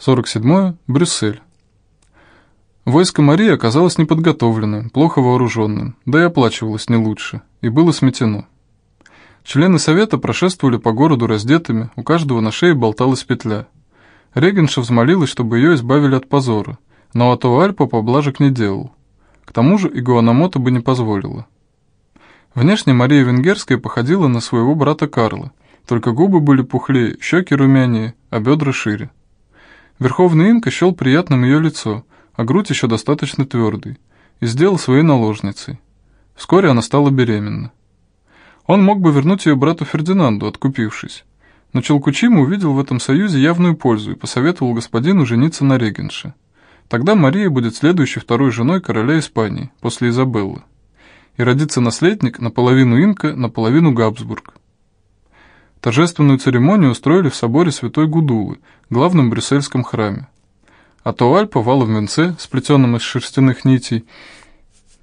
47. Брюссель. Войско Марии оказалось неподготовленным, плохо вооруженным, да и оплачивалось не лучше, и было сметено. Члены совета прошествовали по городу раздетыми, у каждого на шее болталась петля. Регенша взмолилась, чтобы ее избавили от позора, но Ато Альпа поблажек не делал. К тому же и Гуанамото бы не позволила. Внешне Мария Венгерская походила на своего брата Карла, только губы были пухлее, щеки румянее, а бедра шире. Верховный инка счел приятным ее лицо, а грудь еще достаточно твердой, и сделал своей наложницей. Вскоре она стала беременна. Он мог бы вернуть ее брату Фердинанду, откупившись. Но Челкучима увидел в этом союзе явную пользу и посоветовал господину жениться на регенше. Тогда Мария будет следующей второй женой короля Испании, после Изабеллы. И родится наследник наполовину инка, наполовину Габсбург. Торжественную церемонию устроили в соборе Святой Гудулы, главном брюссельском храме. А Туаль в венце, сплетенном из шерстяных нитей,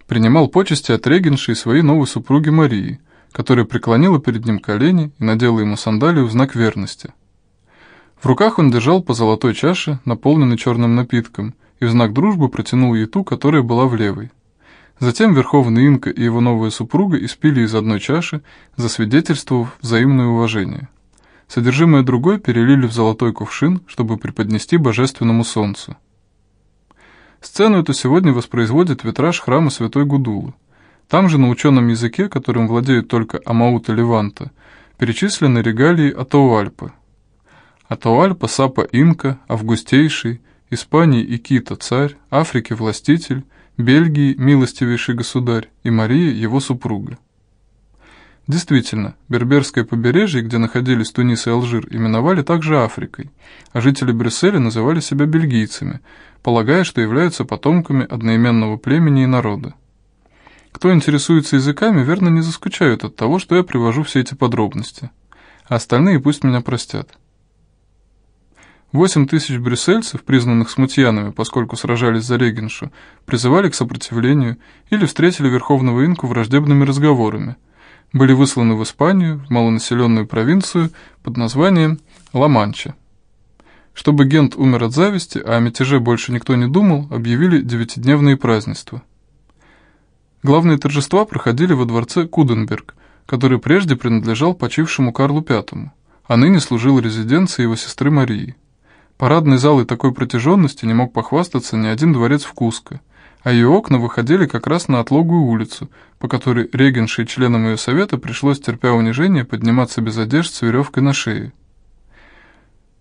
принимал почести от регенши и своей новой супруги Марии, которая преклонила перед ним колени и надела ему сандалию в знак верности. В руках он держал по золотой чаше, наполненной черным напитком, и в знак дружбы протянул ей ту, которая была в левой. Затем Верховный Инка и его новая супруга испили из одной чаши, засвидетельствовав взаимное уважение. Содержимое другой перелили в золотой кувшин, чтобы преподнести божественному солнцу. Сцену эту сегодня воспроизводит витраж храма Святой Гудулы. Там же на ученом языке, которым владеют только Амаута Леванта, перечислены регалии Атауальпы. Атауальпа Сапа Инка, Августейший, Испании Икита царь, Африки властитель, Бельгии милостивейший государь и Мария его супруга. Действительно, Берберское побережье, где находились Тунис и Алжир, именовали также Африкой, а жители Брюсселя называли себя бельгийцами, полагая, что являются потомками одноименного племени и народа. Кто интересуется языками, верно не заскучают от того, что я привожу все эти подробности. А остальные пусть меня простят. Восемь тысяч брюссельцев, признанных смутьянами, поскольку сражались за регеншу, призывали к сопротивлению или встретили Верховного Инку враждебными разговорами. Были высланы в Испанию, в малонаселенную провинцию под названием Ла-Манча. Чтобы Гент умер от зависти, а о мятеже больше никто не думал, объявили девятидневные празднества. Главные торжества проходили во дворце Куденберг, который прежде принадлежал почившему Карлу V, а ныне служил резиденцией его сестры Марии. Парадной залой такой протяженности не мог похвастаться ни один дворец в Куско, а ее окна выходили как раз на отлогую улицу, по которой регенши и членам ее совета пришлось, терпя унижение, подниматься без одежд с веревкой на шее.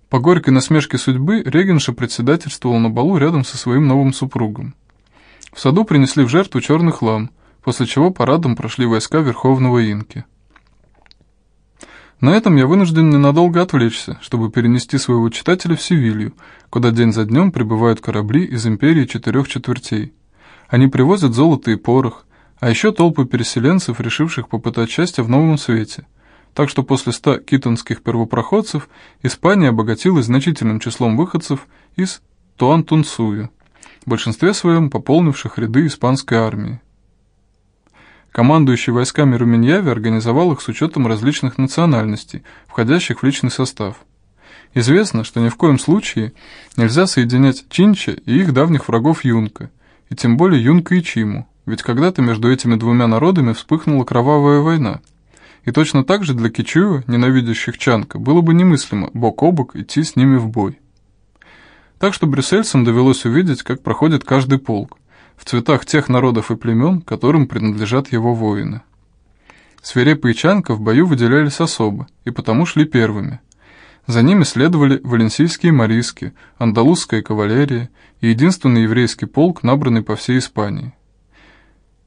По горькой насмешке судьбы регенша председательствовал на балу рядом со своим новым супругом. В саду принесли в жертву черный хлам, после чего парадом прошли войска Верховного Инки. На этом я вынужден ненадолго отвлечься, чтобы перенести своего читателя в Севилью, куда день за днем прибывают корабли из империи четырех четвертей. Они привозят золото и порох, а еще толпы переселенцев, решивших попытать счастье в новом свете. Так что после ста китонских первопроходцев Испания обогатилась значительным числом выходцев из Туантунсуя, в большинстве своем пополнивших ряды испанской армии. Командующий войсками Руменьяви организовал их с учетом различных национальностей, входящих в личный состав. Известно, что ни в коем случае нельзя соединять Чинча и их давних врагов Юнка, и тем более Юнка и Чиму, ведь когда-то между этими двумя народами вспыхнула кровавая война. И точно так же для Кичуя, ненавидящих Чанка, было бы немыслимо бок о бок идти с ними в бой. Так что брюссельцам довелось увидеть, как проходит каждый полк, в цветах тех народов и племен, которым принадлежат его воины. Свирепые чанка в бою выделялись особо, и потому шли первыми. За ними следовали валенсийские мариски, андалузская кавалерия и единственный еврейский полк, набранный по всей Испании.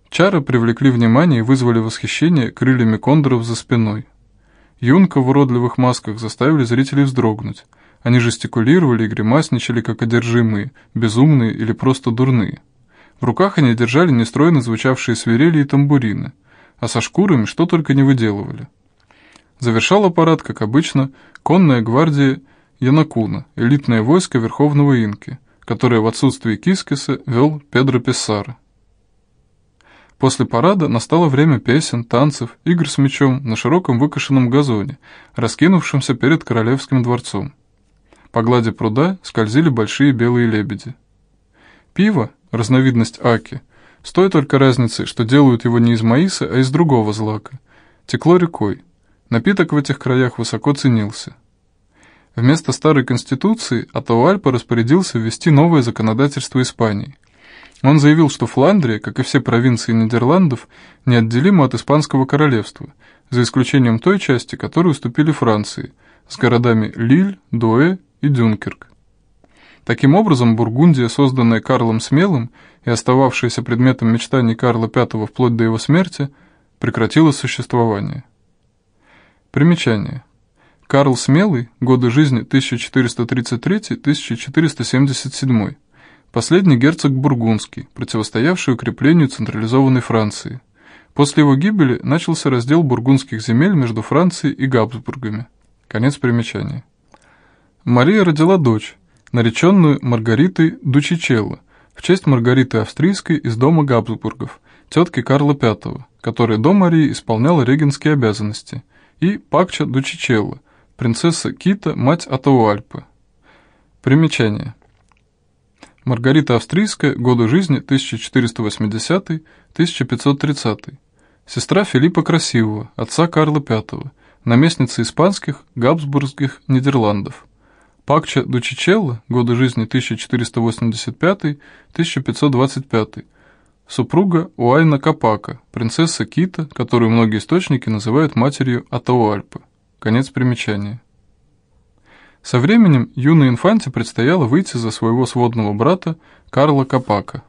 Чары привлекли внимание и вызвали восхищение крыльями кондоров за спиной. Юнка в уродливых масках заставили зрителей вздрогнуть. Они жестикулировали и гримасничали, как одержимые, безумные или просто дурные. В руках они держали нестройно звучавшие свирели и тамбурины, а со шкурами что только не выделывали. Завершал аппарат, как обычно, конная гвардия Янакуна, элитное войско Верховного Инки, которое в отсутствии Кискиса вел Педро Пессара. После парада настало время песен, танцев, игр с мечом на широком выкошенном газоне, раскинувшемся перед королевским дворцом. По глади пруда скользили большие белые лебеди. Пиво, разновидность аки, с той только разницей, что делают его не из маиса, а из другого злака, текло рекой. Напиток в этих краях высоко ценился. Вместо старой конституции Атауальпа распорядился ввести новое законодательство Испании. Он заявил, что Фландрия, как и все провинции Нидерландов, неотделима от Испанского королевства, за исключением той части, которую уступили Франции, с городами Лиль, Дуэ и Дюнкерк. Таким образом, Бургундия, созданная Карлом Смелым и остававшаяся предметом мечтаний Карла V вплоть до его смерти, прекратила существование. Примечание. Карл Смелый, годы жизни 1433-1477, последний герцог Бургундский, противостоявший укреплению централизованной Франции. После его гибели начался раздел бургундских земель между Францией и Габсбургами. Конец примечания. Мария родила дочь, нареченную Маргаритой Дучичелло, в честь Маргариты Австрийской из дома Габсбургов, тетки Карла V, которая до Марии исполняла регенские обязанности, и Пакча Дучичелло, принцесса Кита, мать Атауальпы. Примечание. Маргарита Австрийская, годы жизни 1480-1530, сестра Филиппа Красивого, отца Карла V, наместница испанских, габсбургских Нидерландов. Пакча Дучичелло, годы жизни 1485-1525, супруга Уайна Капака, принцесса Кита, которую многие источники называют матерью Атауальпы. Конец примечания. Со временем юной инфанте предстояло выйти за своего сводного брата Карла Капака.